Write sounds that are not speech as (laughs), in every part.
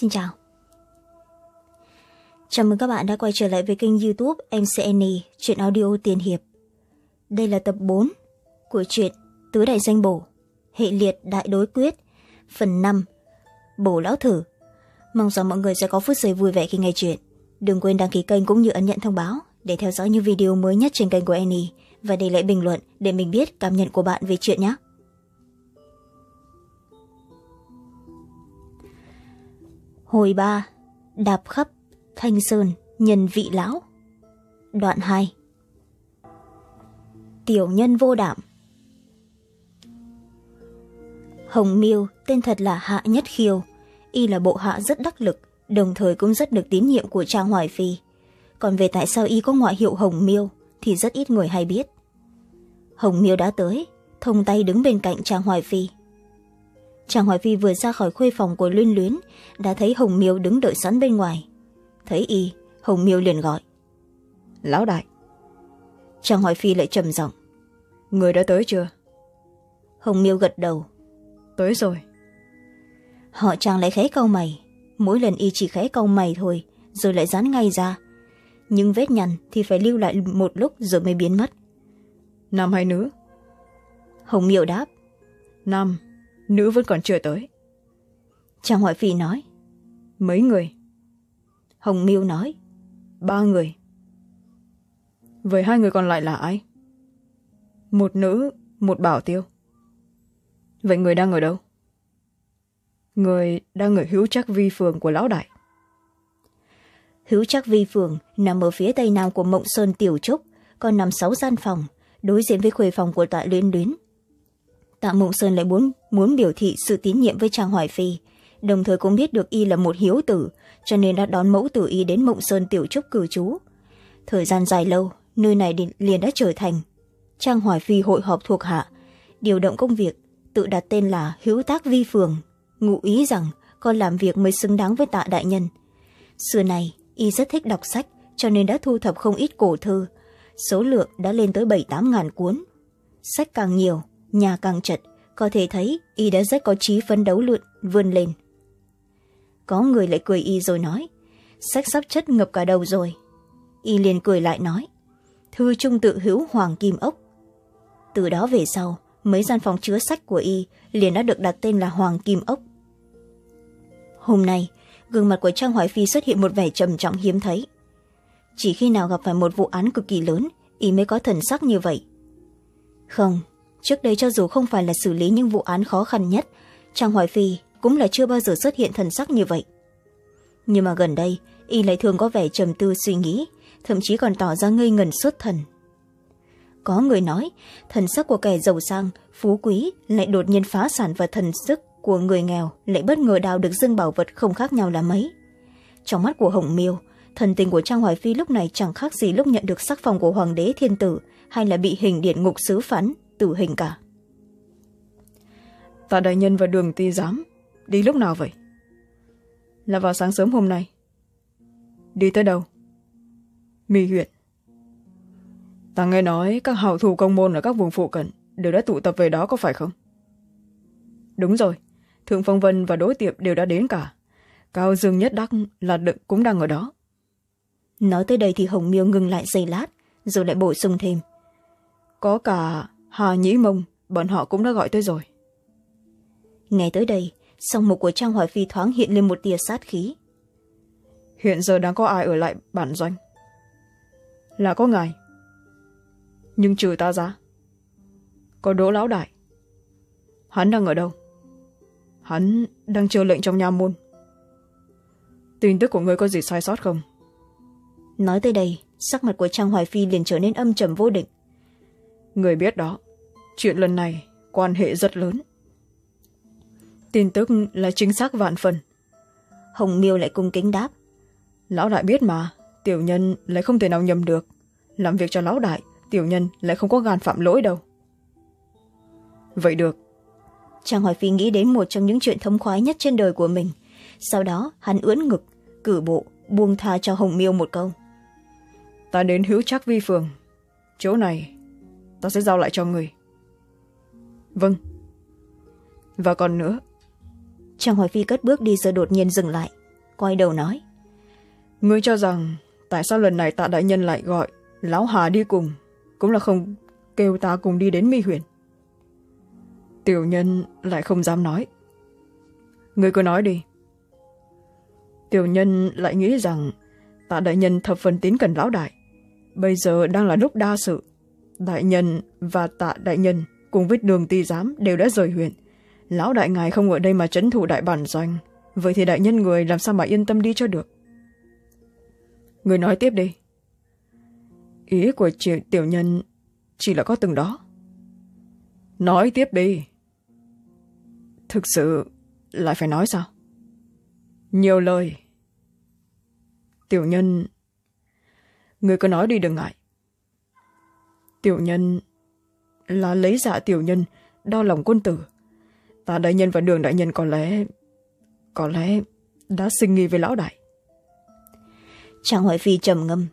xin chào. Chào mừng các bạn đã quay trở lại với kênh youtube mcn chuyện audio tiền hiệp. Đây là tập bốn của truyện tứ đại danh bổ, hệ liệt đại đối quyết, phần năm, bổ lão thử. Mong rằng mọi người sẽ có phút giây vui vẻ khi nghe chuyện. Đừng quên đăng ký kênh cũng như ấn nhận thông báo để theo dõi những video mới nhất trên kênh của annie và để lại bình luận để mình biết cảm nhận của bạn về chuyện nhé. Hồi ba, đạp khắp thanh sơn nhân vị lão. Đoạn hai. Tiểu nhân vô đảm hồng miêu, tên thật là hạ nhất khiêu. Y là bộ hạ rất đắc lực, đồng thời cũng rất được tín nhiệm của trang hoài phi. Còn về tại sao y có ngoại hiệu hồng miêu thì rất ít người hay biết. Hồng miêu đã tới, thông tay đứng bên cạnh trang hoài phi trang hoài phi vừa ra khỏi khuê phòng của luyên luyến đã thấy hồng miêu đứng đợi sẵn bên ngoài. Thấy y hồng miêu liền gọi. Lão đại. Trang hoài phi lại trầm giọng. Người đã tới chưa? Hồng miêu gật đầu. Tới rồi. Họ chàng lại khẽ câu mày. Mỗi lần y chỉ khẽ câu mày thôi rồi lại dán ngay ra. Nhưng vết nhăn thì phải lưu lại một lúc rồi mới biến mất. Nam hay nữ? Hồng miêu đáp. Nam nữ vẫn còn chưa tới. Trang hoài phi nói. Mấy người? Hồng miêu nói. Ba người. Vậy hai người còn lại là ai? Một nữ một bảo tiêu. Vậy người đang ở đâu? Người đang ở hữu chắc vi phường của lão đại. Hữu chắc vi phường nằm ở phía tây nam của mộng sơn tiểu trúc còn nằm sáu gian phòng đối diện với khuê phòng của tạ luyến luyến tạ mộng sơn lại muốn, muốn biểu thị sự tín nhiệm với trang hoài phi. Đồng thời cũng biết được y là một hiếu tử cho nên đã đón mẫu tử y đến mộng sơn tiểu trúc cử trú. Thời gian dài lâu nơi này liền đã trở thành trang hoài phi hội họp thuộc hạ. Điều động công việc tự đặt tên là hữu tác vi phường ngụ ý rằng con làm việc mới xứng đáng với tạ đại nhân. Xưa này y rất thích đọc sách cho nên đã thu thập không ít cổ thư số lượng đã lên tới bảy tám ngàn cuốn. Sách càng nhiều nhà càng chật, có thể thấy y đã rất có trí phấn đấu lượn vươn lên. Có người lại cười y rồi nói, sách sắp chất ngập cả đầu rồi. Y liền cười lại nói, thư trung tự hữu hoàng kim ốc. Từ đó về sau, mấy gian phòng chứa sách của y liền đã được đặt tên là hoàng kim ốc. Hôm nay, gương mặt của trang hoài phi xuất hiện một vẻ trầm trọng hiếm thấy. Chỉ khi nào gặp phải một vụ án cực kỳ lớn, y mới có thần sắc như vậy. Không trước đây cho dù không phải là xử lý những vụ án khó khăn nhất trang hoài phi cũng là chưa bao giờ xuất hiện thần sắc như vậy. Nhưng mà gần đây, y lại thường có vẻ trầm tư suy nghĩ, thậm chí còn tỏ ra ngây ngần suốt thần. Có người nói, thần sắc của kẻ giàu sang, phú quý lại đột nhiên phá sản và thần sức của người nghèo lại bất ngờ đào được dương bảo vật không khác nhau là mấy. Trong mắt của hồng miêu, thần tình của trang hoài phi lúc này chẳng khác gì lúc nhận được sắc phong của hoàng đế thiên tử hay là bị hình điện ngục sứ phán tử hình cả. Tạ đại nhân và đường ti giám đi lúc nào vậy? Là vào sáng sớm hôm nay. Đi tới đâu? Mi huyện. Ta nghe nói các hào thủ công môn ở các vùng phụ cận đều đã tụ tập về đó có phải không? Đúng rồi thượng phong vân và đối tiệp đều đã đến cả. Cao dương nhất đắc là đựng cũng đang ở đó. Nói tới đây thì hồng miêu ngừng lại giây lát rồi lại bổ sung thêm. Có cả hà nhĩ mông bọn họ cũng đã gọi tới rồi. Nghe tới đây song mục của trang hoài phi thoáng hiện lên một tia sát khí. Hiện giờ đang có ai ở lại bản doanh? Là có ngài. Nhưng trừ ta ra có đỗ lão đại. Hắn đang ở đâu? Hắn đang chờ lệnh trong nha môn. Tin tức của ngươi có gì sai sót không? Nói tới đây sắc mặt của trang hoài phi liền trở nên âm trầm vô định. Người biết đó chuyện lần này quan hệ rất lớn. Tin tức là chính xác vạn phần. Hồng miêu lại cung kính đáp. Lão đại biết mà tiểu nhân lại không thể nào nhầm được. Làm việc cho lão đại tiểu nhân lại không có gan phạm lỗi đâu. Vậy được. Trang hoài phi nghĩ đến một trong những chuyện thống khoái nhất trên đời của mình. Sau đó hắn ưỡn ngực cử bộ buông tha cho hồng miêu một câu. Ta đến hữu chắc vi phường. Chỗ này ta sẽ giao lại cho người vâng. Và còn nữa. Trang hoài phi cất bước đi rồi đột nhiên dừng lại quay đầu nói. Ngươi cho rằng tại sao lần này tạ đại nhân lại gọi lão hà đi cùng cũng là không kêu ta cùng đi đến mi huyền? Tiểu nhân lại không dám nói. Ngươi cứ nói đi. Tiểu nhân lại nghĩ rằng tạ đại nhân thập phần tín cần lão đại. Bây giờ đang là lúc đa sự. Đại nhân và tạ đại nhân cùng với đường ti giám đều đã rời huyện. Lão đại ngài không ở đây mà trấn thủ đại bản doanh. Vậy thì đại nhân người làm sao mà yên tâm đi cho được? Người nói tiếp đi. Ý của chị tiểu nhân chỉ là có từng đó. Nói tiếp đi. Thực sự lại phải nói sao? Nhiều lời. Tiểu nhân, người cứ nói đi đừng ngại. Tiểu nhân là lấy dạ tiểu nhân đo lòng quân tử. Ta đại nhân và đường đại nhân có lẽ có lẽ đã sinh nghi với lão đại. Chàng hỏi phi trầm ngâm.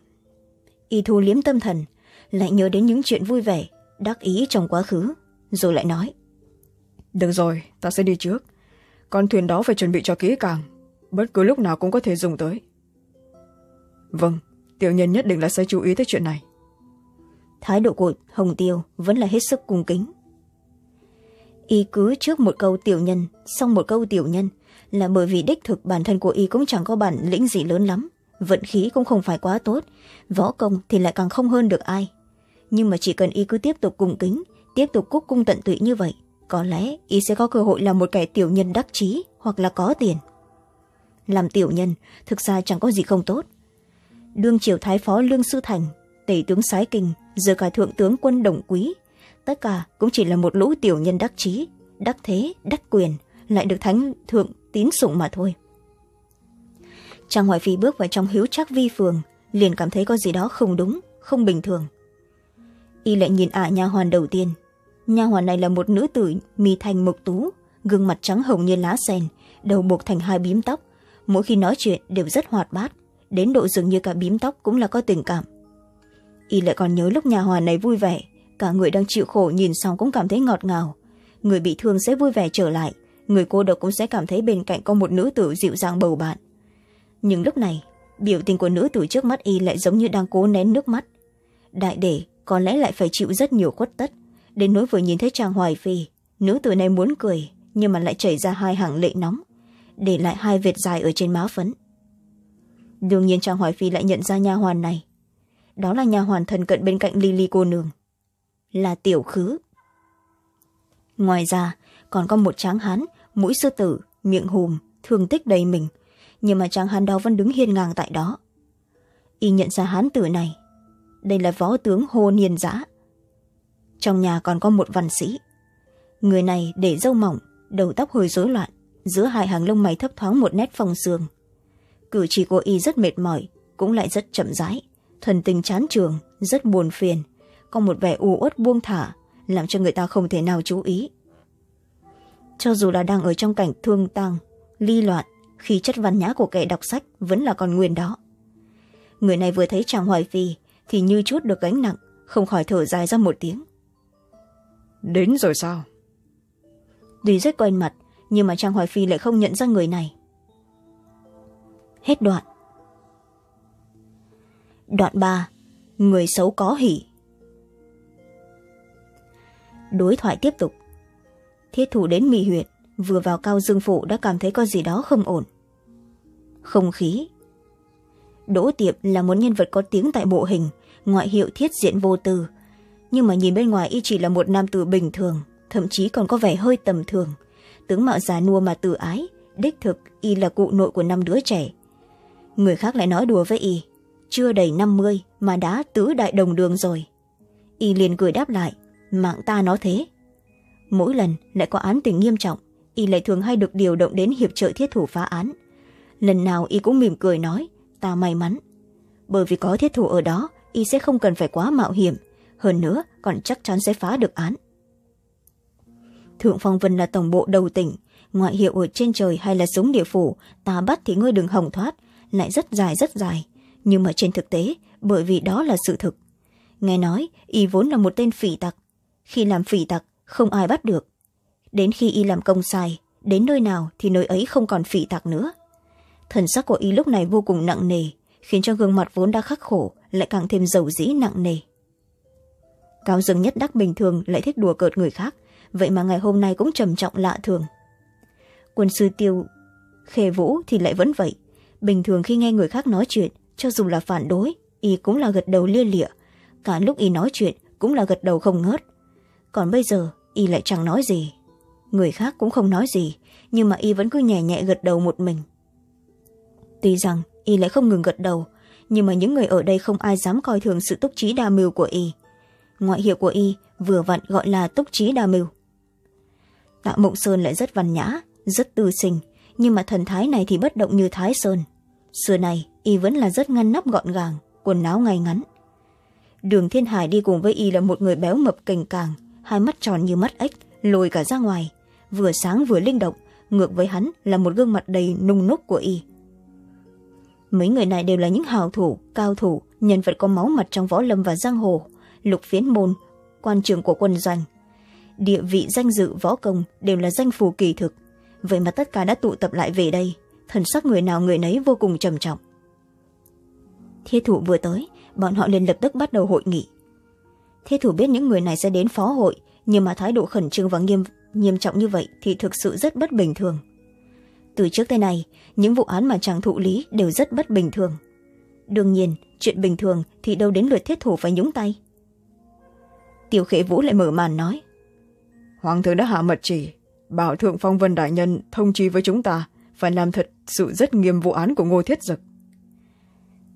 Y thu liếm tâm thần lại nhớ đến những chuyện vui vẻ đắc ý trong quá khứ rồi lại nói. Được rồi ta sẽ đi trước. Con thuyền đó phải chuẩn bị cho kỹ càng bất cứ lúc nào cũng có thể dùng tới. Vâng tiểu nhân nhất định là sẽ chú ý tới chuyện này thái độ của hồng tiêu vẫn là hết sức cung kính. Y cứ trước một câu tiểu nhân, xong một câu tiểu nhân, là bởi vì đích thực bản thân của y cũng chẳng có bản lĩnh gì lớn lắm, vận khí cũng không phải quá tốt, võ công thì lại càng không hơn được ai. Nhưng mà chỉ cần y cứ tiếp tục cung kính, tiếp tục cúc cung tận tụy như vậy, có lẽ y sẽ có cơ hội là một kẻ tiểu nhân đắc chí hoặc là có tiền. Làm tiểu nhân, thực ra chẳng có gì không tốt. Đương triều thái phó lương sư thành tể tướng sái kinh, giờ cả thượng tướng quân đồng quý. Tất cả cũng chỉ là một lũ tiểu nhân đắc trí đắc thế, đắc quyền, lại được thánh thượng tín sụng mà thôi. Trang hoài phi bước vào trong hiếu trác vi phường, liền cảm thấy có gì đó không đúng, không bình thường. Y lại nhìn ả nha hoàn đầu tiên. Nha hoàn này là một nữ tử mì thành mộc tú, gương mặt trắng hồng như lá sen, đầu buộc thành hai bím tóc. Mỗi khi nói chuyện đều rất hoạt bát, đến độ dường như cả bím tóc cũng là có tình cảm y lại còn nhớ lúc nhà hoàn này vui vẻ, cả người đang chịu khổ nhìn xong cũng cảm thấy ngọt ngào. Người bị thương sẽ vui vẻ trở lại, người cô độc cũng sẽ cảm thấy bên cạnh có một nữ tử dịu dàng bầu bạn. Nhưng lúc này, biểu tình của nữ tử trước mắt y lại giống như đang cố nén nước mắt. Đại để có lẽ lại phải chịu rất nhiều khuất tất. Đến nỗi vừa nhìn thấy trang hoài phi, nữ tử này muốn cười, nhưng mà lại chảy ra hai hàng lệ nóng, để lại hai vệt dài ở trên má phấn. Đương nhiên trang hoài phi lại nhận ra nha hoàn này đó là nhà hoàn thần cận bên cạnh lily cô nương. Là tiểu khứ. Ngoài ra, còn có một tráng hán, mũi sư tử, miệng hùm, thương tích đầy mình. Nhưng mà tráng hán đó vẫn đứng hiên ngang tại đó. Y nhận ra hán tử này. Đây là võ tướng hồ niên giã. Trong nhà còn có một văn sĩ. Người này để râu mỏng, đầu tóc hơi rối loạn, giữa hai hàng lông mày thấp thoáng một nét phong sương cử chỉ của y rất mệt mỏi, cũng lại rất chậm rãi thần tình chán trường rất buồn phiền. Có một vẻ u uất buông thả làm cho người ta không thể nào chú ý. Cho dù là đang ở trong cảnh thương tang ly loạn khi chất văn nhã của kẻ đọc sách vẫn là còn nguyên đó. Người này vừa thấy chàng hoài phi thì như chút được gánh nặng không khỏi thở dài ra một tiếng. Đến rồi sao? Tuy rất quen mặt nhưng mà trang hoài phi lại không nhận ra người này. Hết đoạn đoạn ba, người xấu có hỉ đối thoại tiếp tục. Thiết thủ đến mỹ huyện vừa vào cao dương phủ đã cảm thấy có gì đó không ổn. Không khí. Đỗ tiệp là một nhân vật có tiếng tại bộ hình, ngoại hiệu thiết diện vô tư. Nhưng mà nhìn bên ngoài y chỉ là một nam tử bình thường, thậm chí còn có vẻ hơi tầm thường. Tướng mạo già nua mà tự ái, đích thực y là cụ nội của năm đứa trẻ. Người khác lại nói đùa với y chưa đầy năm mươi mà đã tứ đại đồng đường rồi. Y liền cười đáp lại, mạng ta nó thế. Mỗi lần lại có án tình nghiêm trọng, y lại thường hay được điều động đến hiệp trợ thiết thủ phá án. Lần nào y cũng mỉm cười nói, ta may mắn. Bởi vì có thiết thủ ở đó, y sẽ không cần phải quá mạo hiểm, hơn nữa còn chắc chắn sẽ phá được án. Thượng phong vân là tổng bộ đầu tỉnh, ngoại hiệu ở trên trời hay là súng địa phủ, ta bắt thì ngươi đừng hồng thoát, lại rất dài rất dài nhưng mà trên thực tế, bởi vì đó là sự thực. Nghe nói, y vốn là một tên phỉ tặc. Khi làm phỉ tặc, không ai bắt được. Đến khi y làm công sai, đến nơi nào thì nơi ấy không còn phỉ tặc nữa. Thần sắc của y lúc này vô cùng nặng nề, khiến cho gương mặt vốn đã khắc khổ lại càng thêm dầu dĩ nặng nề. Cao dương nhất đắc bình thường lại thích đùa cợt người khác, vậy mà ngày hôm nay cũng trầm trọng lạ thường. Quân sư tiêu khê vũ thì lại vẫn vậy. Bình thường khi nghe người khác nói chuyện cho dù là phản đối, y cũng là gật đầu lia lịa. Cả lúc y nói chuyện cũng là gật đầu không ngớt. Còn bây giờ, y lại chẳng nói gì. Người khác cũng không nói gì, nhưng mà y vẫn cứ nhẹ nhẹ gật đầu một mình. Tuy rằng, y lại không ngừng gật đầu, nhưng mà những người ở đây không ai dám coi thường sự túc trí đa mưu của y. Ngoại hiệu của y vừa vặn gọi là túc trí đa mưu. Tạ mộng sơn lại rất văn nhã, rất tư sinh, nhưng mà thần thái này thì bất động như thái sơn xưa này y vẫn là rất ngăn nắp gọn gàng, quần áo ngay ngắn. Đường thiên hải đi cùng với y là một người béo mập cành càng, hai mắt tròn như mắt ếch, lồi cả ra ngoài. Vừa sáng vừa linh động, ngược với hắn là một gương mặt đầy nung núc của y. Mấy người này đều là những hào thủ, cao thủ, nhân vật có máu mặt trong võ lâm và giang hồ, lục phiến môn, quan trường của quân doanh. Địa vị danh dự võ công đều là danh phù kỳ thực. Vậy mà tất cả đã tụ tập lại về đây thần sắc người nào người nấy vô cùng trầm trọng. Thiết thủ vừa tới, bọn họ liền lập tức bắt đầu hội nghị. Thiết thủ biết những người này sẽ đến phó hội, nhưng mà thái độ khẩn trương và nghiêm nghiêm trọng như vậy thì thực sự rất bất bình thường. Từ trước tới nay, những vụ án mà chàng thụ lý đều rất bất bình thường. Đương nhiên, chuyện bình thường thì đâu đến lượt thiết thủ phải nhúng tay. Tiểu khệ vũ lại mở màn nói, hoàng thượng đã hạ mật chỉ, bảo thượng phong vân đại nhân thông chi với chúng ta phải làm thật sự rất nghiêm vụ án của ngô thiết dực.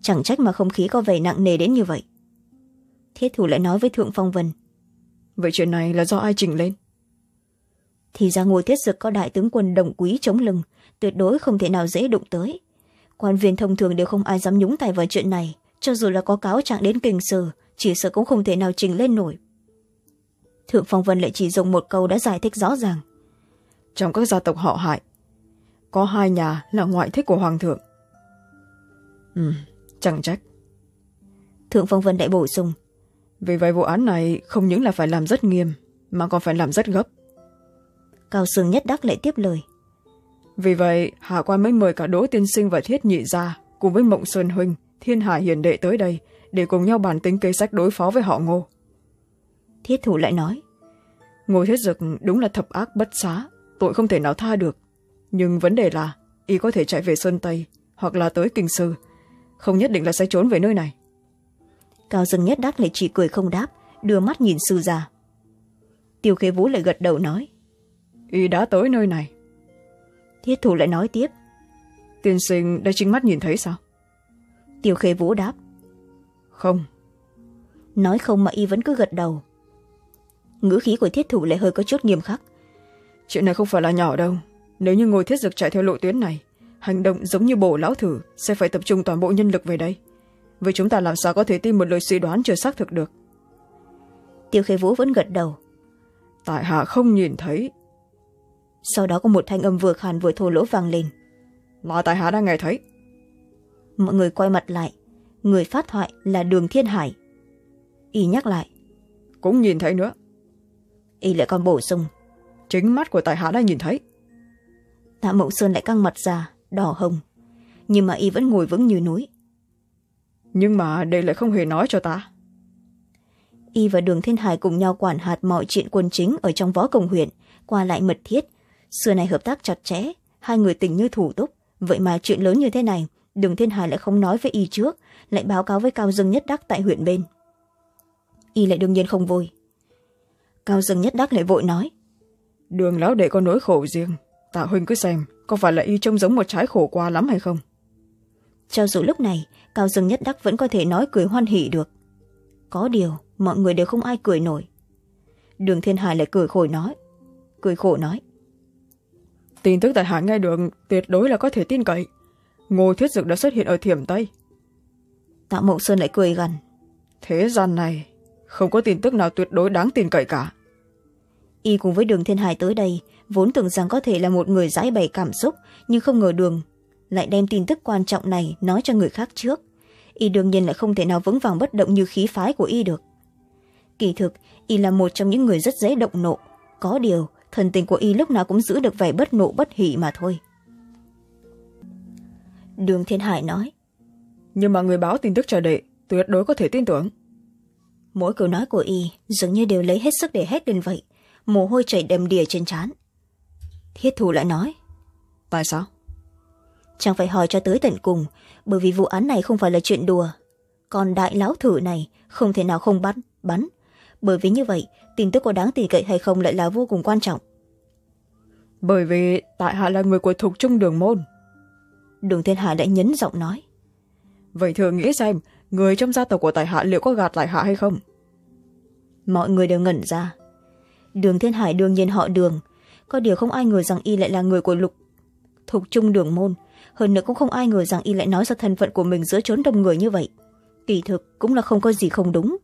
Chẳng trách mà không khí có vẻ nặng nề đến như vậy. Thiết thủ lại nói với thượng phong vân. Vậy chuyện này là do ai chỉnh lên? Thì ra ngô thiết dực có đại tướng quân đồng quý chống lưng tuyệt đối không thể nào dễ đụng tới. Quan viên thông thường đều không ai dám nhúng tay vào chuyện này cho dù là có cáo trạng đến kinh sử chỉ sợ cũng không thể nào trình lên nổi. Thượng phong vân lại chỉ dùng một câu đã giải thích rõ ràng. Trong các gia tộc họ hại có hai nhà là ngoại thích của hoàng thượng. Ừ chẳng trách. Thượng phong vân đại bổ sung. Vì vậy vụ án này không những là phải làm rất nghiêm mà còn phải làm rất gấp. Cao sương nhất đắc lại tiếp lời. Vì vậy hạ quan mới mời cả đỗ tiên sinh và thiết nhị ra cùng với mộng sơn huynh thiên hải hiền đệ tới đây để cùng nhau bàn tính kế sách đối phó với họ ngô. Thiết thủ lại nói. Ngô thiết dực đúng là thập ác bất xá tội không thể nào tha được nhưng vấn đề là y có thể chạy về sơn tây hoặc là tới kinh sư. Không nhất định là sẽ trốn về nơi này. Cao dương nhất đắc lại chỉ cười không đáp đưa mắt nhìn sư già tiêu khế vũ lại gật đầu nói y đã tới nơi này. Thiết thủ lại nói tiếp tiên sinh đã chính mắt nhìn thấy sao? Tiêu khế vũ đáp không. Nói không mà y vẫn cứ gật đầu. Ngữ khí của thiết thủ lại hơi có chút nghiêm khắc. Chuyện này không phải là nhỏ đâu nếu như ngồi thiết dực chạy theo lộ tuyến này hành động giống như bổ lão thử sẽ phải tập trung toàn bộ nhân lực về đây. Vậy chúng ta làm sao có thể tin một lời suy đoán chưa xác thực được? Tiêu khê vũ vẫn gật đầu. Tại hạ không nhìn thấy. Sau đó có một thanh âm vừa khàn vừa thô lỗ vang lên. Là tại hạ đã nghe thấy. Mọi người quay mặt lại. Người phát thoại là đường thiên hải. Y nhắc lại. Cũng nhìn thấy nữa. Y lại còn bổ sung. Chính mắt của tại hạ đã nhìn thấy tạ mộng sơn lại căng mặt ra đỏ hồng. Nhưng mà y vẫn ngồi vững như núi. Nhưng mà đây lại không hề nói cho ta. Y và đường thiên hải cùng nhau quản hạt mọi chuyện quân chính ở trong võ công huyện qua lại mật thiết. Xưa này hợp tác chặt chẽ hai người tình như thủ túc. Vậy mà chuyện lớn như thế này đường thiên hải lại không nói với y trước lại báo cáo với cao dương nhất đắc tại huyện bên. Y lại đương nhiên không vui. Cao dương nhất đắc lại vội nói đường lão đệ có nỗi khổ riêng tạ huynh cứ xem có phải là y trông giống một trái khổ qua lắm hay không? Cho dù lúc này cao dương nhất đắc vẫn có thể nói cười hoan hỉ được. Có điều mọi người đều không ai cười nổi. Đường thiên hải lại cười khổ nói cười khổ nói. Tin tức tại hạ nghe được tuyệt đối là có thể tin cậy. Ngô thiết dực đã xuất hiện ở thiểm tây. Tạ mộng sơn lại cười gằn thế gian này không có tin tức nào tuyệt đối đáng tin cậy cả. Y cùng với đường thiên hải tới đây vốn tưởng rằng có thể là một người giải bày cảm xúc nhưng không ngờ đường lại đem tin tức quan trọng này nói cho người khác trước. Y đương nhiên lại không thể nào vững vàng bất động như khí phái của y được. Kỳ thực y là một trong những người rất dễ động nộ. Có điều thần tình của y lúc nào cũng giữ được vẻ bất nộ bất hỷ mà thôi. Đường thiên hải nói nhưng mà người báo tin tức cho đệ tuyệt đối có thể tin tưởng. Mỗi câu nói của y dường như đều lấy hết sức để hét lên vậy. Mồ hôi chảy đầm đìa trên trán thiết thủ lại nói. Tại sao? Chẳng phải hỏi cho tới tận cùng bởi vì vụ án này không phải là chuyện đùa. Còn đại lão thử này không thể nào không bắt bắn. Bởi vì như vậy tin tức có đáng tin cậy hay không lại là vô cùng quan trọng. Bởi vì tại hạ là người của thục trung đường môn. Đường thiên hải lại nhấn giọng nói. Vậy thường nghĩ xem người trong gia tộc của tại hạ liệu có gạt lại hạ hay không? Mọi người đều ngẩn ra. Đường thiên hải đương nhiên họ đường có điều không ai ngờ rằng y lại là người của lục thục trung đường môn. Hơn nữa cũng không ai ngờ rằng y lại nói ra thân phận của mình giữa chốn đông người như vậy. Kỳ thực cũng là không có gì không đúng.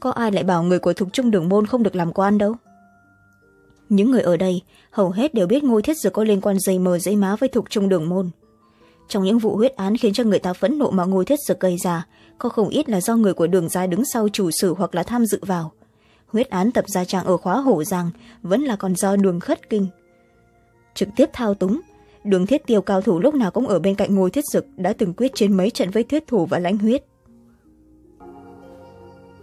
Có ai lại bảo người của thục trung đường môn không được làm quan đâu? Những người ở đây hầu hết đều biết ngôi thiết dược có liên quan dây mờ dây má với thục trung đường môn. Trong những vụ huyết án khiến cho người ta phẫn nộ mà ngôi thiết dược gây ra, có không ít là do người của đường gia đứng sau chủ sử hoặc là tham dự vào huyết án tập gia trang ở khóa hổ giang vẫn là còn do đường khất kinh. Trực tiếp thao túng, đường thiết tiêu cao thủ lúc nào cũng ở bên cạnh ngôi thiết dực đã từng quyết trên mấy trận với thuyết thủ và lãnh huyết.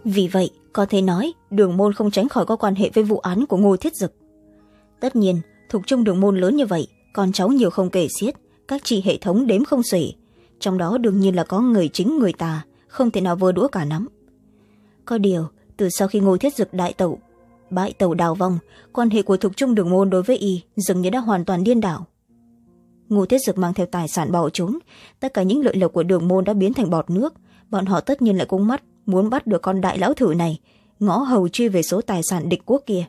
Vì vậy, có thể nói, đường môn không tránh khỏi có quan hệ với vụ án của ngô thiết dực. Tất nhiên, thuộc chung đường môn lớn như vậy, con cháu nhiều không kể xiết, các chị hệ thống đếm không xuể, trong đó đương nhiên là có người chính người tà, không thể nào vơ đũa cả nắm có điều từ sau khi ngô thiết dực đại tẩu bại tẩu đào vong, quan hệ của thục trung đường môn đối với y dường như đã hoàn toàn điên đảo. Ngô thiết dực mang theo tài sản bỏ trốn, tất cả những lợi lộc của đường môn đã biến thành bọt nước. Bọn họ tất nhiên lại cung mắt, muốn bắt được con đại lão thử này, ngõ hầu truy về số tài sản địch quốc kia.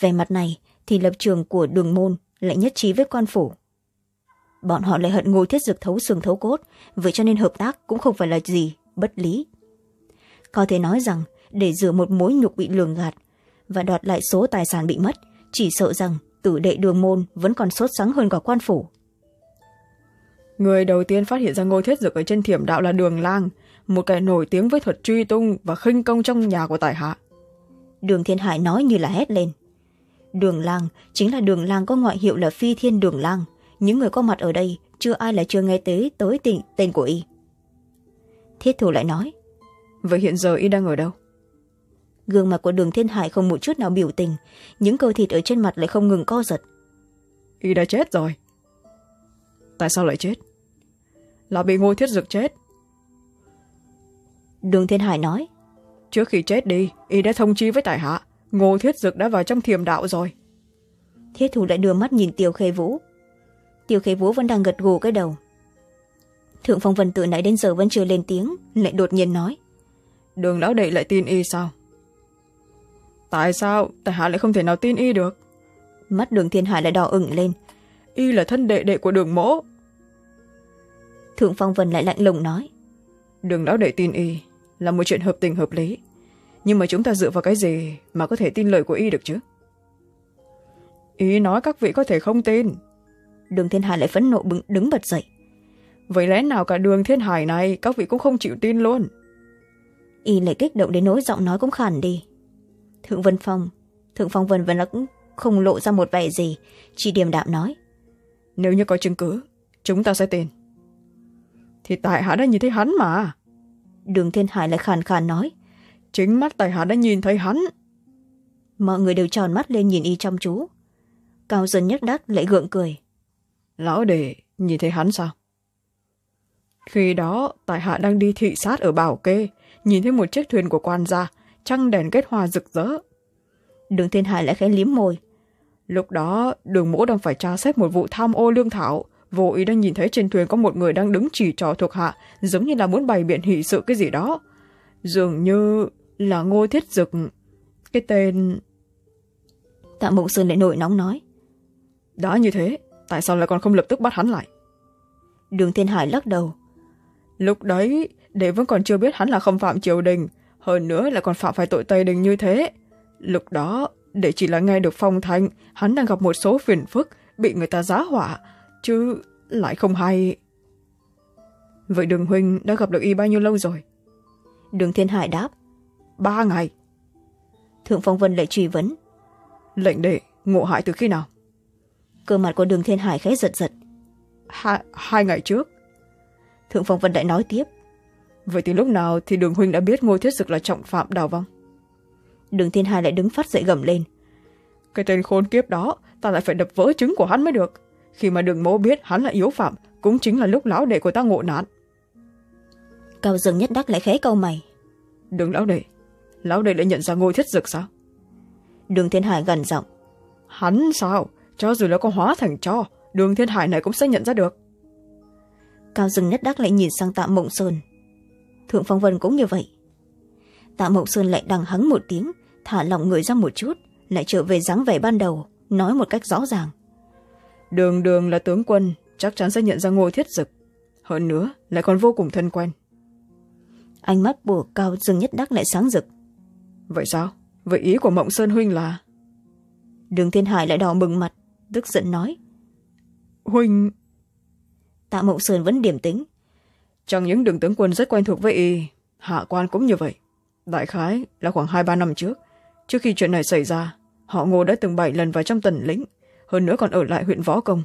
Về mặt này, thì lập trường của đường môn lại nhất trí với quan phủ. Bọn họ lại hận ngô thiết dực thấu xương thấu cốt, vậy cho nên hợp tác cũng không phải là gì bất lý có thể nói rằng để rửa một mối nhục bị lường gạt và đoạt lại số tài sản bị mất chỉ sợ rằng tử đệ đường môn vẫn còn sốt sáng hơn cả quan phủ. Người đầu tiên phát hiện ra ngôi thiết dực ở trên thiểm đạo là đường lang một kẻ nổi tiếng với thuật truy tung và khinh công trong nhà của tài hạ. Đường thiên hải nói như là hét lên. Đường lang chính là đường lang có ngoại hiệu là phi thiên đường lang. Những người có mặt ở đây chưa ai là chưa nghe tới tới tên, tên của y. Thiết thủ lại nói vậy hiện giờ y đang ở đâu? Gương mặt của đường thiên hải không một chút nào biểu tình những cơ thịt ở trên mặt lại không ngừng co giật. Y đã chết rồi. Tại sao lại chết? Là bị ngô thiết dực chết. Đường thiên hải nói. Trước khi chết đi y đã thông chi với tại hạ ngô thiết dực đã vào trong thiềm đạo rồi. Thiết thủ lại đưa mắt nhìn tiêu khê vũ. Tiêu khê vũ vẫn đang gật gù cái đầu. Thượng phong vân tự nãy đến giờ vẫn chưa lên tiếng lại đột nhiên nói đường lão đệ lại tin y sao? Tại sao tại hạ lại không thể nào tin y được? Mắt đường thiên hải lại đỏ ửng lên. Y là thân đệ đệ của đường mỗ. Thượng phong vân lại lạnh lùng nói. Đường lão đệ tin y là một chuyện hợp tình hợp lý. Nhưng mà chúng ta dựa vào cái gì mà có thể tin lời của y được chứ? Ý nói các vị có thể không tin. Đường thiên hải lại phẫn nộ bứng, đứng bật dậy. Vậy lẽ nào cả đường thiên hải này các vị cũng không chịu tin luôn y lại kích động đến nỗi giọng nói cũng khản đi. Thượng vân phong thượng phong vân vẫn cũng không lộ ra một vẻ gì. Chỉ điềm đạm nói nếu như có chứng cứ chúng ta sẽ tin. Thì tại hạ đã nhìn thấy hắn mà. Đường thiên hải lại khàn khàn nói chính mắt tại hạ đã nhìn thấy hắn. Mọi người đều tròn mắt lên nhìn y chăm chú. Cao dần nhắc đắc lại gượng cười. Lão để nhìn thấy hắn sao? Khi đó tại hạ đang đi thị sát ở bảo kê nhìn thấy một chiếc thuyền của quan gia trăng đèn kết hoa rực rỡ. Đường thiên hải lại khẽ liếm môi. Lúc đó đường mỗ đang phải tra xét một vụ tham ô lương thảo. Vô ý đang nhìn thấy trên thuyền có một người đang đứng chỉ trò thuộc hạ giống như là muốn bày biện hỷ sự cái gì đó. Dường như là ngô thiết dực. Cái tên tạ mộng sơn lại nổi nóng nói. Đã như thế tại sao lại còn không lập tức bắt hắn lại? Đường thiên hải lắc đầu. Lúc đấy đệ vẫn còn chưa biết hắn là không phạm triều đình hơn nữa là còn phạm phải tội tây đình như thế. Lúc đó để chỉ là nghe được phong thanh hắn đang gặp một số phiền phức bị người ta giá hỏa chứ lại không hay. Vậy đường huynh đã gặp được y bao nhiêu lâu rồi? Đường thiên hải đáp. Ba ngày. Thượng phong vân lại truy vấn. Lệnh đệ ngộ hại từ khi nào? Cơ mặt của đường thiên hải khẽ giật giật. Hai, hai ngày trước. Thượng phong vân đại nói tiếp vậy thì lúc nào thì đường huynh đã biết ngô thiết dực là trọng phạm đào vong? Đường thiên hai lại đứng phát dậy gầm lên. Cái tên khôn kiếp đó ta lại phải đập vỡ trứng của hắn mới được. Khi mà đường mỗ biết hắn là yếu phạm cũng chính là lúc lão đệ của ta ngộ nạn. Cao dương nhất đắc lại khẽ câu mày. Đường lão đệ lão đệ lại nhận ra ngô thiết dực sao? Đường thiên hải gần giọng. Hắn sao? Cho dù là có hóa thành cho đường thiên hải này cũng sẽ nhận ra được. Cao dương nhất đắc lại nhìn sang tạ mộng sơn thượng phong vân cũng như vậy. Tạ mộng sơn lại đằng hắng một tiếng thả lỏng người ra một chút lại trở về dáng vẻ ban đầu nói một cách rõ ràng. Đường đường là tướng quân chắc chắn sẽ nhận ra ngô thiết dực. Hơn nữa lại còn vô cùng thân quen. Ánh mắt của cao dương nhất đắc lại sáng rực. Vậy sao? Vậy ý của mộng sơn huynh là? Đường thiên hải lại đỏ bừng mặt tức giận nói. Huynh! Tạ mộng sơn vẫn điềm tĩnh chẳng những đường tướng quân rất quen thuộc với y, hạ quan cũng như vậy. Đại khái là khoảng hai ba năm trước trước khi chuyện này xảy ra, họ ngô đã từng bảy lần vào trong tần lĩnh, hơn nữa còn ở lại huyện võ công.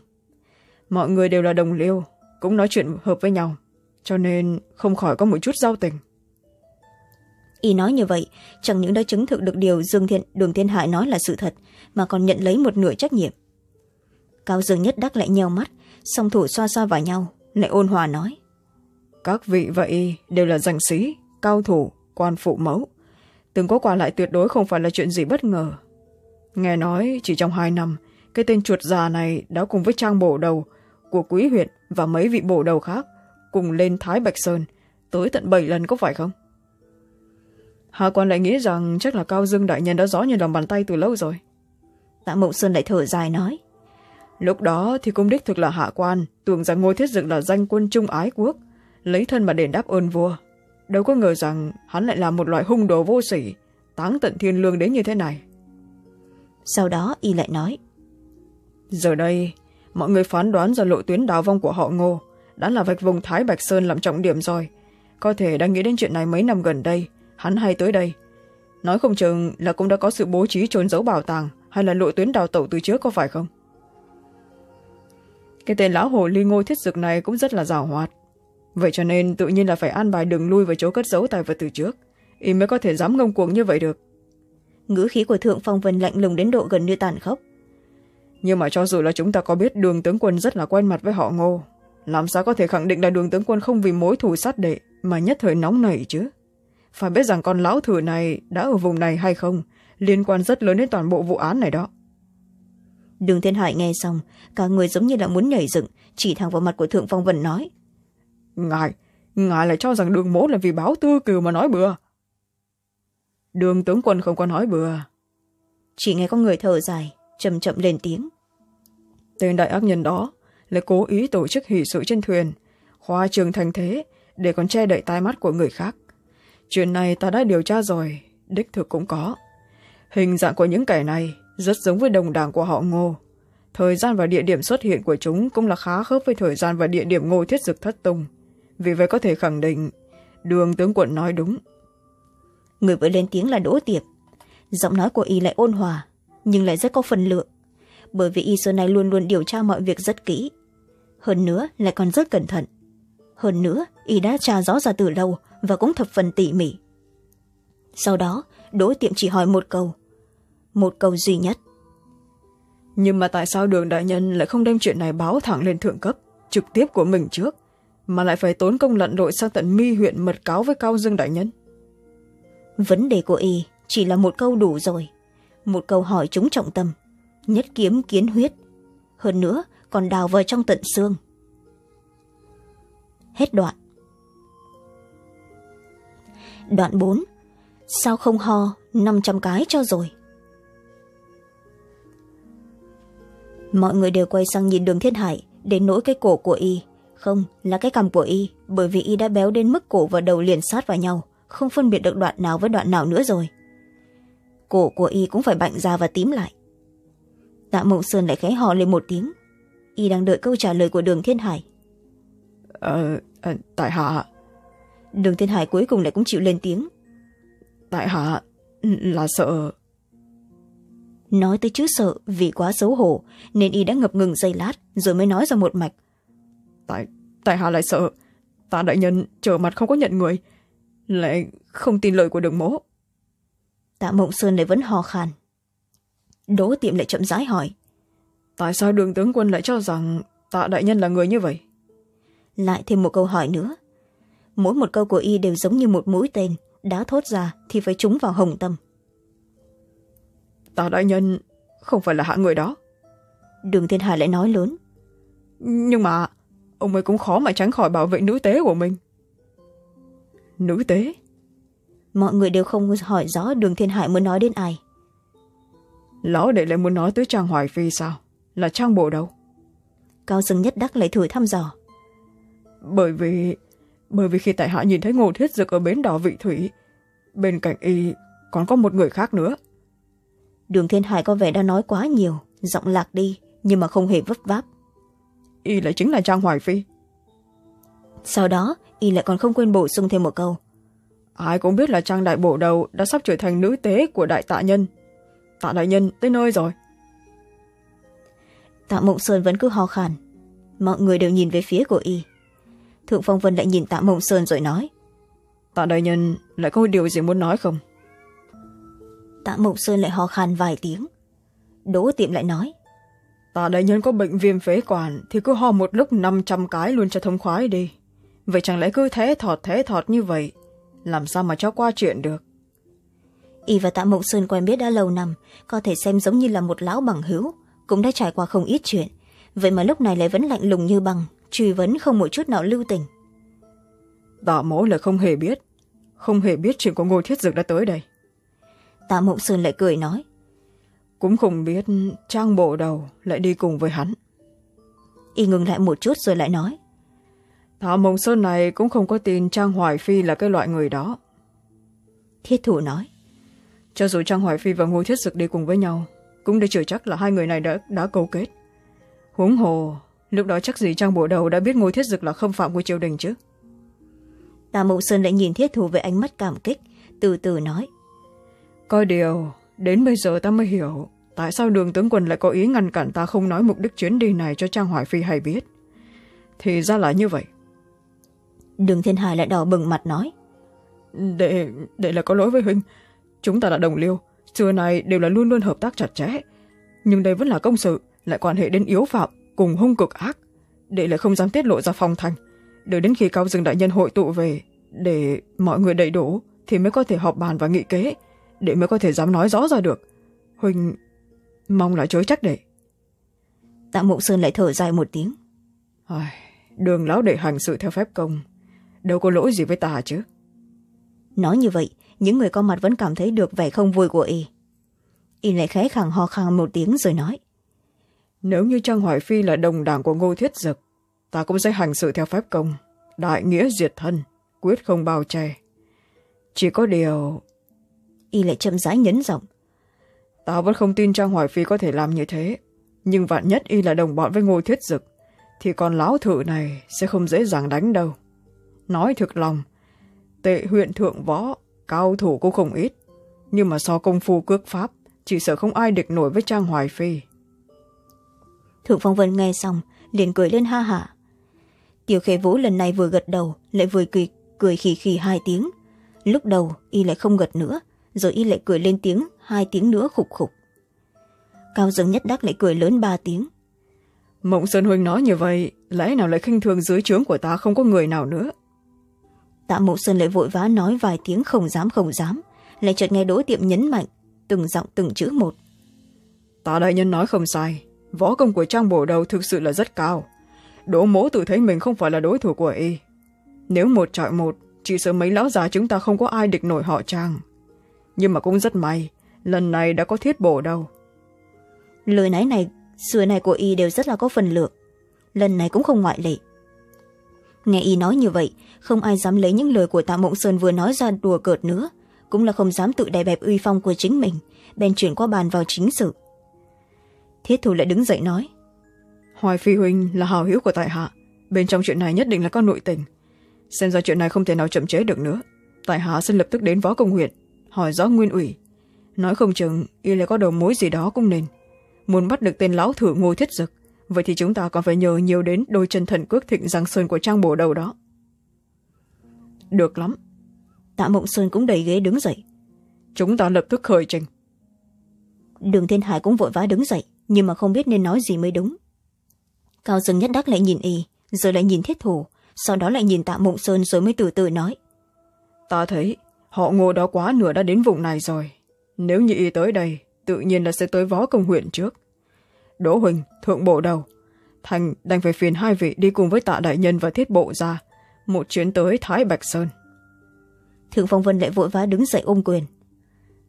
Mọi người đều là đồng liêu, cũng nói chuyện hợp với nhau, cho nên không khỏi có một chút giao tình. Y nói như vậy, chẳng những đã chứng thực được điều dương thiện đường thiên hải nói là sự thật, mà còn nhận lấy một nửa trách nhiệm. Cao dương nhất đắc lại nheo mắt, song thủ xoa xoa vào nhau, lại ôn hòa nói các vị vậy đều là danh sĩ cao thủ quan phụ mẫu. Từng có quả lại tuyệt đối không phải là chuyện gì bất ngờ. Nghe nói chỉ trong hai năm cái tên chuột già này đã cùng với trang bổ đầu của quý huyện và mấy vị bổ đầu khác cùng lên thái bạch sơn tới tận bảy lần có phải không? Hạ quan lại nghĩ rằng chắc là cao dương đại nhân đã rõ như lòng bàn tay từ lâu rồi. Tạ mộng sơn lại thở dài nói. Lúc đó thì cũng đích thực là hạ quan tưởng rằng ngôi thiết dực là danh quân trung ái quốc lấy thân mà đền đáp ơn vua. Đâu có ngờ rằng hắn lại là một loại hung đồ vô sỉ táng tận thiên lương đến như thế này. Sau đó y lại nói giờ đây mọi người phán đoán ra lộ tuyến đào vong của họ ngô đã là vạch vùng thái bạch sơn làm trọng điểm rồi. Có thể đang nghĩ đến chuyện này mấy năm gần đây hắn hay tới đây. Nói không chừng là cũng đã có sự bố trí trốn giấu bảo tàng hay là lộ tuyến đào tẩu từ trước có phải không? Cái tên lão hồ ly ngô thiết dực này cũng rất là giàu hoạt vậy cho nên tự nhiên là phải an bài đường lui vào chỗ cất giấu tài vật từ trước. Y mới có thể dám ngông cuồng như vậy được. Ngữ khí của thượng phong vân lạnh lùng đến độ gần như tàn khốc. Nhưng mà cho dù là chúng ta có biết đường tướng quân rất là quen mặt với họ ngô làm sao có thể khẳng định là đường tướng quân không vì mối thù sát đệ mà nhất thời nóng nảy chứ? Phải biết rằng con lão thử này đã ở vùng này hay không liên quan rất lớn đến toàn bộ vụ án này đó. Đường thiên hải nghe xong cả người giống như là muốn nhảy dựng chỉ thẳng vào mặt của thượng phong vân nói ngài ngài lại cho rằng đường mỗ là vì báo tư cừu mà nói bừa. Đường tướng quân không có nói bừa. Chỉ nghe có người thở dài chậm chậm lên tiếng. Tên đại ác nhân đó lại cố ý tổ chức hỷ sự trên thuyền khoa trường thành thế để còn che đậy tai mắt của người khác. Chuyện này ta đã điều tra rồi đích thực cũng có. Hình dạng của những kẻ này rất giống với đồng đảng của họ ngô. Thời gian và địa điểm xuất hiện của chúng cũng là khá khớp với thời gian và địa điểm ngô thiết dực thất tung vì vậy có thể khẳng định đường tướng quận nói đúng. Người vừa lên tiếng là đỗ tiệp. Giọng nói của y lại ôn hòa nhưng lại rất có phần lượng bởi vì y xưa này luôn luôn điều tra mọi việc rất kỹ. Hơn nữa lại còn rất cẩn thận. Hơn nữa y đã tra rõ ra từ lâu và cũng thập phần tỉ mỉ. Sau đó đỗ tiệm chỉ hỏi một câu một câu duy nhất. Nhưng mà tại sao đường đại nhân lại không đem chuyện này báo thẳng lên thượng cấp trực tiếp của mình trước mà lại phải tốn công lặn đội sang tận mi huyện mật cáo với cao dương đại nhân. Vấn đề của y chỉ là một câu đủ rồi. Một câu hỏi chúng trọng tâm, nhất kiếm kiến huyết. Hơn nữa, còn đào vào trong tận xương. Hết đoạn. Đoạn bốn. Sao không ho năm trăm cái cho rồi? Mọi người đều quay sang nhìn đường thiên hải đến nỗi cái cổ của y không là cái cằm của y bởi vì y đã béo đến mức cổ và đầu liền sát vào nhau không phân biệt được đoạn nào với đoạn nào nữa rồi. Cổ của y cũng phải bạnh ra và tím lại. Tạ mộng sơn lại khẽ hò lên một tiếng. Y đang đợi câu trả lời của đường thiên hải. Ờ à, tại hạ. Đường thiên hải cuối cùng lại cũng chịu lên tiếng. Tại hạ là sợ. Nói tới chữ sợ vì quá xấu hổ nên y đã ngập ngừng giây lát rồi mới nói ra một mạch tại tại hạ lại sợ. Tạ đại nhân trở mặt không có nhận người. Lại không tin lời của đường mố. Tạ mộng sơn lại vẫn hò khàn đỗ tiệm lại chậm rãi hỏi. Tại sao đường tướng quân lại cho rằng tạ đại nhân là người như vậy? Lại thêm một câu hỏi nữa. Mỗi một câu của y đều giống như một mũi tên. Đã thốt ra thì phải trúng vào hồng tâm. Tạ đại nhân không phải là hạ người đó. Đường thiên hải lại nói lớn. Nhưng mà ông ấy cũng khó mà tránh khỏi bảo vệ nữ tế của mình. Nữ tế? Mọi người đều không hỏi rõ đường thiên hải muốn nói đến ai. Lão đệ lại muốn nói tới trang hoài phi sao? Là trang bộ đâu? Cao dương nhất đắc lại thử thăm dò. Bởi vì bởi vì khi tại hạ nhìn thấy ngô thiết dực ở bến đỏ vị thủy bên cạnh y còn có một người khác nữa. Đường thiên hải có vẻ đã nói quá nhiều giọng lạc đi nhưng mà không hề vấp váp y lại chính là trang hoài phi. Sau đó y lại còn không quên bổ sung thêm một câu. Ai cũng biết là trang đại bổ đầu đã sắp trở thành nữ tế của đại tạ nhân. Tạ đại nhân tới nơi rồi. Tạ mộng sơn vẫn cứ ho khàn mọi người đều nhìn về phía của y. Thượng phong vân lại nhìn tạ mộng sơn rồi nói. Tạ đại nhân lại có điều gì muốn nói không? Tạ mộng sơn lại ho khan vài tiếng. Đỗ tiệm lại nói tạ đại nhân có bệnh viêm phế quản thì cứ ho một lúc năm trăm cái luôn cho thông khoái đi. Vậy chẳng lẽ cứ thế thọt thế thọt như vậy? Làm sao mà cho qua chuyện được? Y và tạ mộng sơn quen biết đã lâu năm có thể xem giống như là một lão bằng hữu cũng đã trải qua không ít chuyện. Vậy mà lúc này lại vẫn lạnh lùng như bằng truy vấn không một chút nào lưu tình. Tạ mỗ là không hề biết. Không hề biết chuyện của ngô thiết dực đã tới đây. Tạ mộng sơn lại cười nói cũng không biết trang bộ đầu lại đi cùng với hắn. Y ngừng lại một chút rồi lại nói. Tạ mộng sơn này cũng không có tin trang hoài phi là cái loại người đó. Thiết thủ nói. Cho dù trang hoài phi và ngô thiết dực đi cùng với nhau cũng để chưa chắc là hai người này đã, đã câu kết. Huống hồ lúc đó chắc gì trang bộ đầu đã biết ngô thiết dực là không phạm của triều đình chứ? Tạ mộng sơn lại nhìn thiết thủ với ánh mắt cảm kích từ từ nói. Coi điều đến bây giờ ta mới hiểu tại sao đường tướng quân lại có ý ngăn cản ta không nói mục đích chuyến đi này cho trang hoài phi hay biết? Thì ra là như vậy. Đường thiên hải lại đỏ bừng mặt nói. Để để là có lỗi với huynh. Chúng ta là đồng liêu. Xưa này đều là luôn luôn hợp tác chặt chẽ. Nhưng đây vẫn là công sự lại quan hệ đến yếu phạm cùng hung cực ác. Để lại không dám tiết lộ ra phong thành đợi đến khi cao dương đại nhân hội tụ về để mọi người đầy đủ thì mới có thể họp bàn và nghị kế để mới có thể dám nói rõ ra được. Huynh mong là chối trách để tạ mộng sơn lại thở dài một tiếng. Ai, đường lão đệ hành sự theo phép công đâu có lỗi gì với ta chứ? Nói như vậy những người có mặt vẫn cảm thấy được vẻ không vui của y. Y lại khẽ khẳng ho khang một tiếng rồi nói. Nếu như trang hoài phi là đồng đảng của ngô thiết dực ta cũng sẽ hành sự theo phép công đại nghĩa diệt thân quyết không bao che. Chỉ có điều y lại chậm rãi nhấn giọng ta vẫn không tin trang hoài phi có thể làm như thế. Nhưng vạn nhất y là đồng bọn với ngô thiết dực thì con lão thử này sẽ không dễ dàng đánh đâu. Nói thực lòng tệ huyện thượng võ cao thủ cũng không ít. Nhưng mà so công phu cước pháp chỉ sợ không ai địch nổi với trang hoài phi. Thượng phong vân nghe xong liền cười lên ha hả. Tiểu khê vũ lần này vừa gật đầu lại vừa cười, cười khì khì hai tiếng. Lúc đầu y lại không gật nữa rồi y lại cười lên tiếng hai tiếng nữa khục khục. Cao dương nhất đắc lại cười lớn ba tiếng. Mộng sơn huynh nói như vậy lẽ nào lại khinh thường dưới trướng của ta không có người nào nữa? Tạ mộng sơn lại vội vã nói vài tiếng không dám không dám lại chợt nghe đỗ tiệm nhấn mạnh từng giọng từng chữ một. Tạ đại nhân nói không sai võ công của trang bổ đầu thực sự là rất cao. Đỗ mố tự thấy mình không phải là đối thủ của y. Nếu một trọi một chỉ sợ mấy lão già chúng ta không có ai địch nổi họ trang. Nhưng mà cũng rất may lần này đã có thiết bổ đâu. Lời nói này xưa này của y đều rất là có phần lượng. Lần này cũng không ngoại lệ. Nghe y nói như vậy không ai dám lấy những lời của tạ mộng sơn vừa nói ra đùa cợt nữa cũng là không dám tự đè bẹp uy phong của chính mình bèn chuyển qua bàn vào chính sự. Thiết thủ lại đứng dậy nói hoài phi huynh là hào hữu của tại hạ bên trong chuyện này nhất định là có nội tình. Xem ra chuyện này không thể nào chậm chế được nữa. Tại hạ xin lập tức đến võ công huyện hỏi rõ nguyên ủy nói không chừng y lại có đầu mối gì đó cũng nên. Muốn bắt được tên lão thử ngô thiết dực vậy thì chúng ta còn phải nhờ nhiều đến đôi chân thần cước thịnh giang sơn của trang bổ đầu đó. Được lắm. Tạ mộng sơn cũng đẩy ghế đứng dậy. Chúng ta lập tức khởi trình. Đường thiên hải cũng vội vã đứng dậy nhưng mà không biết nên nói gì mới đúng. Cao dương nhất đắc lại nhìn y rồi lại nhìn thiết thủ sau đó lại nhìn tạ mộng sơn rồi mới từ từ nói. Ta thấy họ ngô đó quá nửa đã đến vùng này rồi nếu như y tới đây tự nhiên là sẽ tới võ công huyện trước. Đỗ huỳnh thượng bộ đầu. Thành đành phải phiền hai vị đi cùng với tạ đại nhân và thiết bộ ra một chuyến tới thái bạch sơn. Thượng phong vân lại vội vã đứng dậy ôm quyền.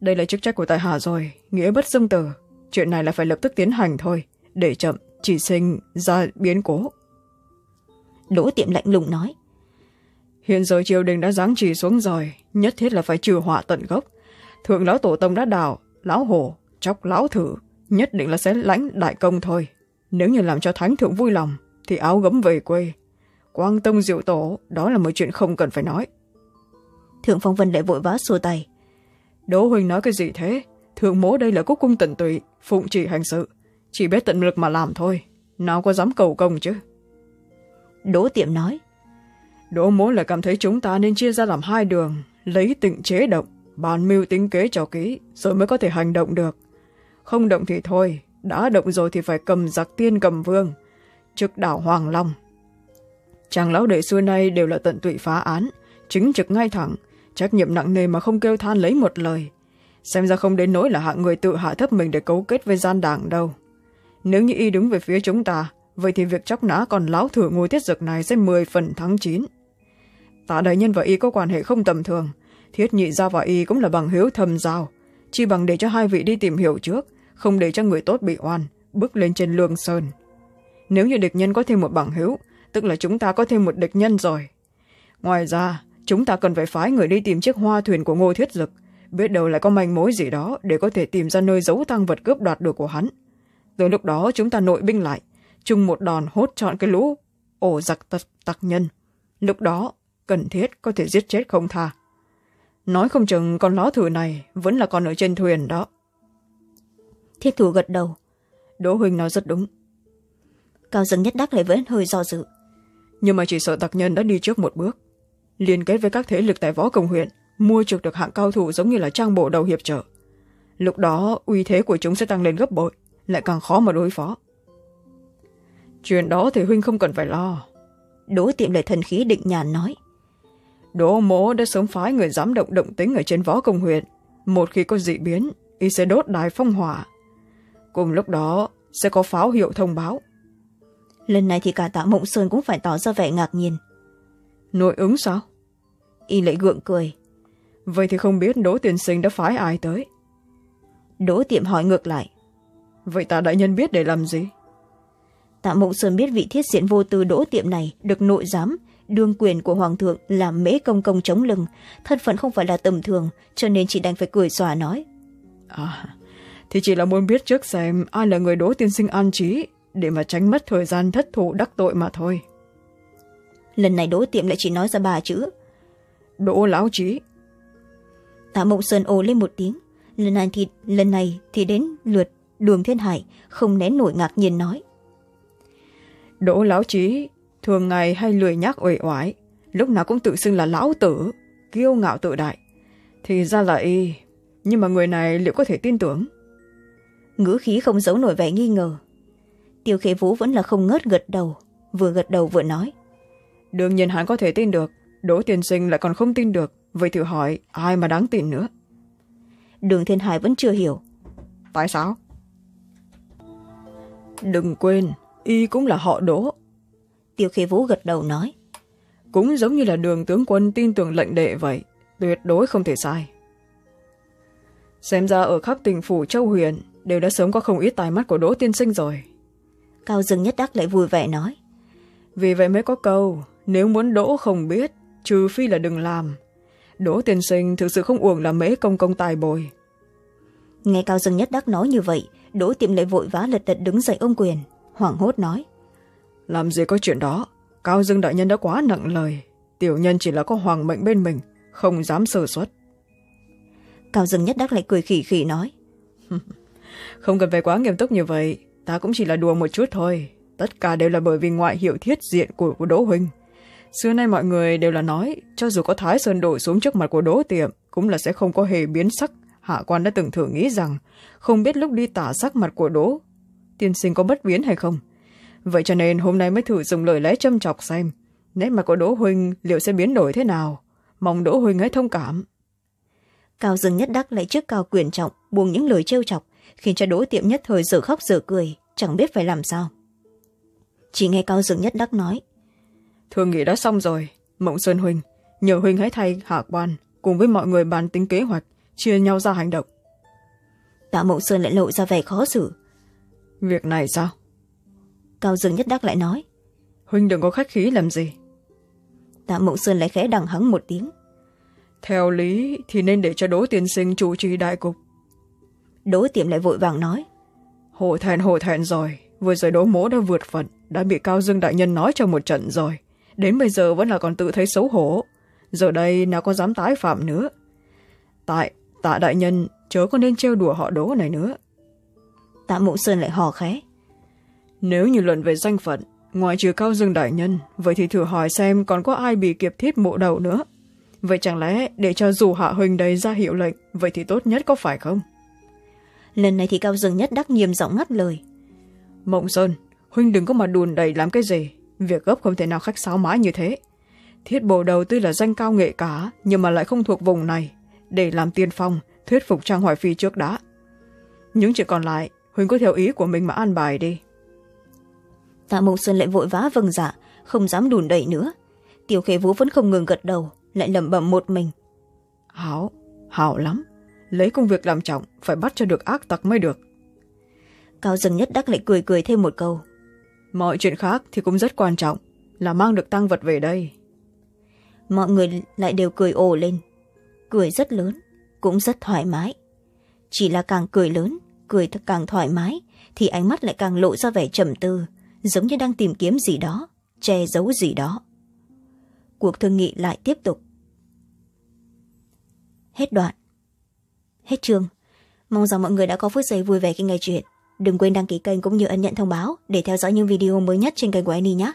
Đây là chức trách của tại hạ rồi nghĩa bất dông tử. Chuyện này là phải lập tức tiến hành thôi để chậm chỉ sinh ra biến cố. Đỗ tiệm lạnh lùng nói. Hiện giờ triều đình đã giáng trì xuống rồi nhất thiết là phải trừ họa tận gốc thượng lão tổ tông đã đào lão hổ chóc lão thử nhất định là sẽ lãnh đại công thôi. Nếu như làm cho thánh thượng vui lòng thì áo gấm về quê. Quang tông diệu tổ đó là một chuyện không cần phải nói. Thượng phong vân lại vội vã xua tay. Đỗ huynh nói cái gì thế? Thượng mố đây là quốc cung tận tụy phụng chỉ hành sự. Chỉ biết tận lực mà làm thôi. Nào có dám cầu công chứ? Đỗ tiệm nói. Đỗ mố lại cảm thấy chúng ta nên chia ra làm hai đường lấy tịnh chế động bàn mưu tính kế cho kỹ, rồi mới có thể hành động được. Không động thì thôi, đã động rồi thì phải cầm giặc tiên cầm vương, trực đảo hoàng long. Chàng lão đệ xưa nay đều là tận tụy phá án, chính trực ngay thẳng, trách nhiệm nặng nề mà không kêu than lấy một lời. Xem ra không đến nỗi là hạng người tự hạ thấp mình để cấu kết với gian đảng đâu. Nếu như y đứng về phía chúng ta, vậy thì việc chóc nã còn lão thử ngôi tiết dực này sẽ mười phần tháng chín. Tạ đại nhân và y có quan hệ không tầm thường thiết nhị gia và y cũng là bằng hiếu thầm giao. Chỉ bằng để cho hai vị đi tìm hiểu trước không để cho người tốt bị oan bước lên trên lương sơn. Nếu như địch nhân có thêm một bằng hiếu tức là chúng ta có thêm một địch nhân rồi. Ngoài ra chúng ta cần phải phái người đi tìm chiếc hoa thuyền của ngô thiết dực biết đâu lại có manh mối gì đó để có thể tìm ra nơi giấu tăng vật cướp đoạt được của hắn. Từ lúc đó chúng ta nội binh lại chung một đòn hốt chọn cái lũ ổ giặc tặc, tặc nhân. Lúc đó cần thiết có thể giết chết không tha nói không chừng con ló thử này vẫn là con ở trên thuyền đó. Thiết thủ gật đầu. Đỗ huynh nói rất đúng. Cao dần nhất đắc lại vẫn hơi do dự. Nhưng mà chỉ sợ tặc nhân đã đi trước một bước. Liên kết với các thế lực tại võ công huyện mua chuộc được hạng cao thủ giống như là trang bộ đầu hiệp trợ. Lúc đó uy thế của chúng sẽ tăng lên gấp bội lại càng khó mà đối phó. Chuyện đó thì huynh không cần phải lo. Đỗ tiệm lại thần khí định nhàn nói đỗ mỗ đã sớm phái người dám động động tính ở trên võ công huyện. Một khi có dị biến y sẽ đốt đài phong hỏa. Cùng lúc đó sẽ có pháo hiệu thông báo. Lần này thì cả tạ mộng sơn cũng phải tỏ ra vẻ ngạc nhiên. Nội ứng sao? Y lại gượng cười. Vậy thì không biết đỗ tiền sinh đã phái ai tới. Đỗ tiệm hỏi ngược lại. Vậy tạ đại nhân biết để làm gì? Tạ mộng sơn biết vị thiết diện vô tư đỗ tiệm này được nội giám đương quyền của hoàng thượng làm mễ công công chống lưng thân phận không phải là tầm thường cho nên chị đành phải cười xòa nói. À thì chỉ là muốn biết trước xem ai là người đỗ tiên sinh an trí để mà tránh mất thời gian thất thủ đắc tội mà thôi. Lần này đỗ tiệm lại chỉ nói ra ba chữ. Đỗ lão trí. Tạ mộng sơn ồ lên một tiếng. Lần này thì lần này thì đến lượt đường thiên hải không nén nổi ngạc nhiên nói. Đỗ lão trí thường ngày hay lười nhác uể oải lúc nào cũng tự xưng là lão tử kiêu ngạo tự đại. Thì ra là y nhưng mà người này liệu có thể tin tưởng? Ngữ khí không giấu nổi vẻ nghi ngờ. Tiêu khế vũ vẫn là không ngớt gật đầu vừa gật đầu vừa nói. Đương nhiên hắn có thể tin được đỗ tiên sinh lại còn không tin được vậy thử hỏi ai mà đáng tin nữa? Đường thiên hải vẫn chưa hiểu. Tại sao? Đừng quên y cũng là họ đỗ tiêu khế vũ gật đầu nói. Cũng giống như là đường tướng quân tin tưởng lệnh đệ vậy tuyệt đối không thể sai. Xem ra ở khắp tỉnh phủ châu huyền đều đã sớm có không ít tài mắt của đỗ tiên sinh rồi. Cao dương nhất đắc lại vui vẻ nói. Vì vậy mới có câu nếu muốn đỗ không biết trừ phi là đừng làm. Đỗ tiên sinh thực sự không uổng là mễ công công tài bồi. Nghe cao dương nhất đắc nói như vậy đỗ tiệm lại vội vã lật đật đứng dậy ôm quyền hoảng hốt nói làm gì có chuyện đó? Cao dương đại nhân đã quá nặng lời. Tiểu nhân chỉ là có hoàng mệnh bên mình không dám sơ xuất cao dương nhất đắc lại cười khỉ khỉ nói. (laughs) Không cần phải quá nghiêm túc như vậy. Ta cũng chỉ là đùa một chút thôi. Tất cả đều là bởi vì ngoại hiệu thiết diện của, của đỗ huynh xưa nay mọi người đều là nói cho dù có thái sơn đổ xuống trước mặt của đỗ tiệm cũng là sẽ không có hề biến sắc. Hạ quan đã từng thử nghĩ rằng không biết lúc đi tả sắc mặt của đỗ tiên sinh có bất biến hay không vậy cho nên hôm nay mới thử dùng lời lẽ châm chọc xem nét mặt của đỗ huynh liệu sẽ biến đổi thế nào? Mong đỗ huynh hãy thông cảm. Cao dương nhất đắc lại trước cao quyền trọng buông những lời trêu chọc khiến cho đỗ tiệm nhất thời giờ khóc giờ cười chẳng biết phải làm sao. Chỉ nghe cao dương nhất đắc nói thương nghị đã xong rồi mộng sơn huynh nhờ huynh hãy thay hạ quan cùng với mọi người bàn tính kế hoạch chia nhau ra hành động. Tạ mộng sơn lại lộ ra vẻ khó xử. Việc này sao cao dương nhất đắc lại nói. Huynh đừng có khách khí làm gì. Tạ mộng sơn lại khẽ đằng hắng một tiếng. Theo lý thì nên để cho đỗ tiên sinh chủ trì đại cục. Đỗ tiệm lại vội vàng nói. Hổ thẹn hổ thẹn rồi. Vừa rồi đỗ mỗ đã vượt phận đã bị cao dương đại nhân nói cho một trận rồi. Đến bây giờ vẫn là còn tự thấy xấu hổ. Giờ đây nào có dám tái phạm nữa. Tại tạ đại nhân chớ có nên trêu đùa họ đỗ này nữa. Tạ mộng sơn lại hò khẽ nếu như luận về danh phận ngoài trừ cao dương đại nhân vậy thì thử hỏi xem còn có ai bị kiệp thiết mộ đầu nữa. Vậy chẳng lẽ để cho dù hạ huỳnh đầy ra hiệu lệnh vậy thì tốt nhất có phải không? Lần này thì cao dương nhất đắc nghiêm giọng ngắt lời. Mộng sơn huynh đừng có mà đùn đầy làm cái gì. Việc gấp không thể nào khách sáo mãi như thế. Thiết bồ đầu tuy là danh cao nghệ cả nhưng mà lại không thuộc vùng này. Để làm tiên phong thuyết phục trang hoài phi trước đã. Những chuyện còn lại huynh có theo ý của mình mà an bài đi tạ mộng sơn lại vội vã vâng dạ không dám đùn đẩy nữa. Tiểu khê vũ vẫn không ngừng gật đầu lại lẩm bẩm một mình. Hảo hảo lắm. Lấy công việc làm trọng phải bắt cho được ác tặc mới được. Cao dần nhất đắc lại cười cười thêm một câu. Mọi chuyện khác thì cũng rất quan trọng là mang được tăng vật về đây. Mọi người lại đều cười ồ lên. Cười rất lớn cũng rất thoải mái. Chỉ là càng cười lớn cười càng thoải mái thì ánh mắt lại càng lộ ra vẻ trầm tư giống như đang tìm kiếm gì đó, che giấu gì đó. Cuộc thương nghị lại tiếp tục. Hết đoạn. Hết chương. Mong rằng mọi người đã có phút giây vui vẻ khi nghe chuyện. Đừng quên đăng ký kênh cũng như ấn nhận thông báo để theo dõi những video mới nhất trên kênh của annie nhé.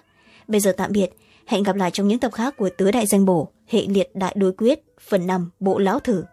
Bây giờ tạm biệt. Hẹn gặp lại trong những tập khác của tứ đại danh bổ, hệ liệt đại đối quyết, phần năm, bộ lão thử.